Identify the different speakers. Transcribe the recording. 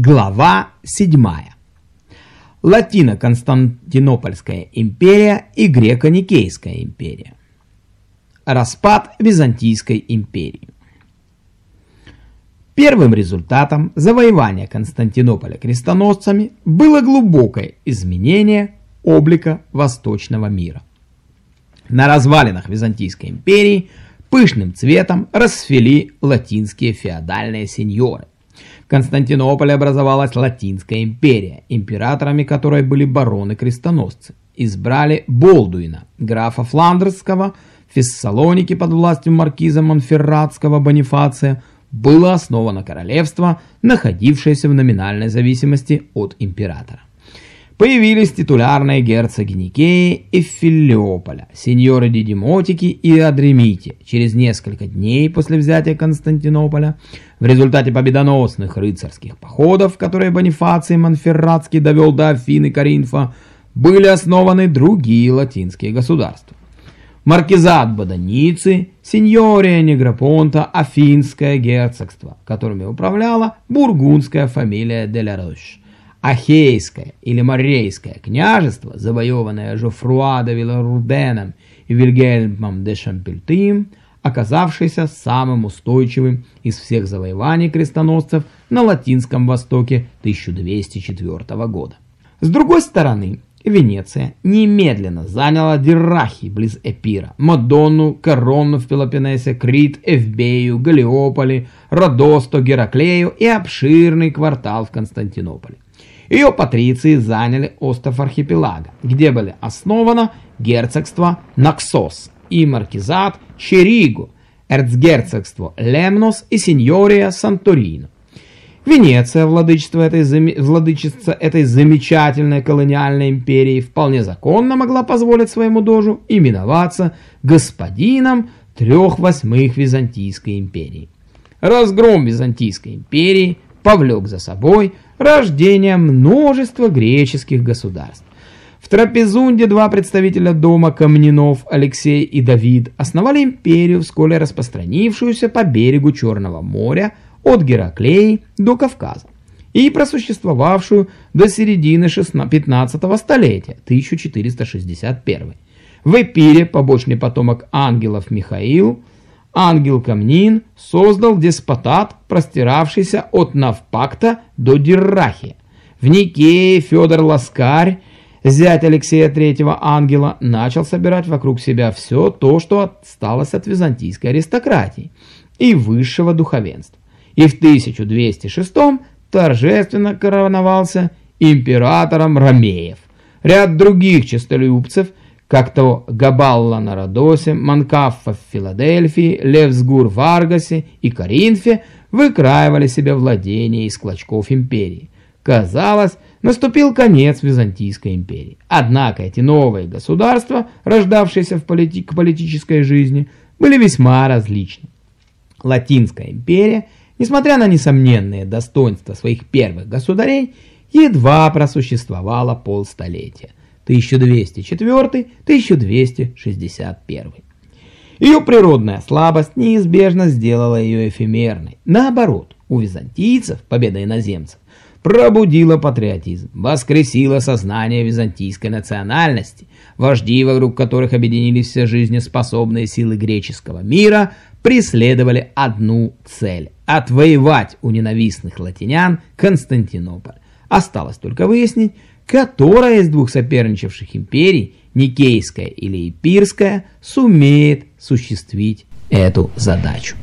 Speaker 1: Глава 7. Латино-Константинопольская империя и Греко-Никейская империя. Распад Византийской империи. Первым результатом завоевания Константинополя крестоносцами было глубокое изменение облика восточного мира. На развалинах Византийской империи пышным цветом расцвели латинские феодальные сеньоры – Константинополе образовалась Латинская империя, императорами которой были бароны-крестоносцы. Избрали Болдуина, графа Фландерского, в Фессалонике под властью маркиза Монферратского Бонифация было основано королевство, находившееся в номинальной зависимости от императора. Появились титулярные герцоги Никеи и Филипполя, сеньоры Дидимотики и Адремити. Через несколько дней после взятия Константинополя, в результате победоносных рыцарских походов, которые Бонифаций Монферратский довел до Афин и Каринфа, были основаны другие латинские государства. Маркизат Бадоницы, сеньория Негропонта, Афинское герцогство, которыми управляла бургундская фамилия Делярош. Ахейское или Морейское княжество, завоеванное Жофруа де Виларуденом и Вильгельмом де Шампельтым, оказавшееся самым устойчивым из всех завоеваний крестоносцев на Латинском Востоке 1204 года. С другой стороны, Венеция немедленно заняла Дирахи близ Эпира, Мадонну, Корону в Пелопоннесе, Крит, Эвбею, Галиополи, Родосто, Гераклею и обширный квартал в Константинополе. Ее патриции заняли остров Архипелага, где были основано герцогство Наксос и маркизат Черигу, эрцгерцогство Лемнос и сеньория Санторино. Венеция, владычество этой, владычица этой замечательной колониальной империи, вполне законно могла позволить своему дожу именоваться господином трех восьмых Византийской империи. Разгром Византийской империи повлек за собой рождение множества греческих государств. В Трапезунде два представителя дома Камнинов, Алексей и Давид, основали империю, вскоре распространившуюся по берегу Черного моря от Гераклеи до Кавказа и просуществовавшую до середины 15 столетия, 1461. В Эпире побочный потомок ангелов Михаил – ангел Камнин создал деспотат, простиравшийся от Навпакта до Диррахи. В Никее Федор Ласкарь, зять Алексея III ангела, начал собирать вокруг себя все то, что осталось от византийской аристократии и высшего духовенства. И в 1206 торжественно короновался императором Ромеев. Ряд других честолюбцев – как то Габалла на Родосе, Манкаффа в Филадельфии, Левсгур в Аргасе и Коринфе выкраивали себе владения из клочков империи. Казалось, наступил конец Византийской империи. Однако эти новые государства, рождавшиеся в полити политической жизни, были весьма различны. Латинская империя, несмотря на несомненные достоинства своих первых государей, едва просуществовала полстолетия. 1204-1261. Ее природная слабость неизбежно сделала ее эфемерной. Наоборот, у византийцев победа иноземцев пробудила патриотизм, воскресила сознание византийской национальности, вожди, вокруг которых объединились все жизнеспособные силы греческого мира, преследовали одну цель – отвоевать у ненавистных латинян Константинополь. Осталось только выяснить, которая из двух соперничавших империй, Никейская или Эпирская, сумеет осуществить эту задачу.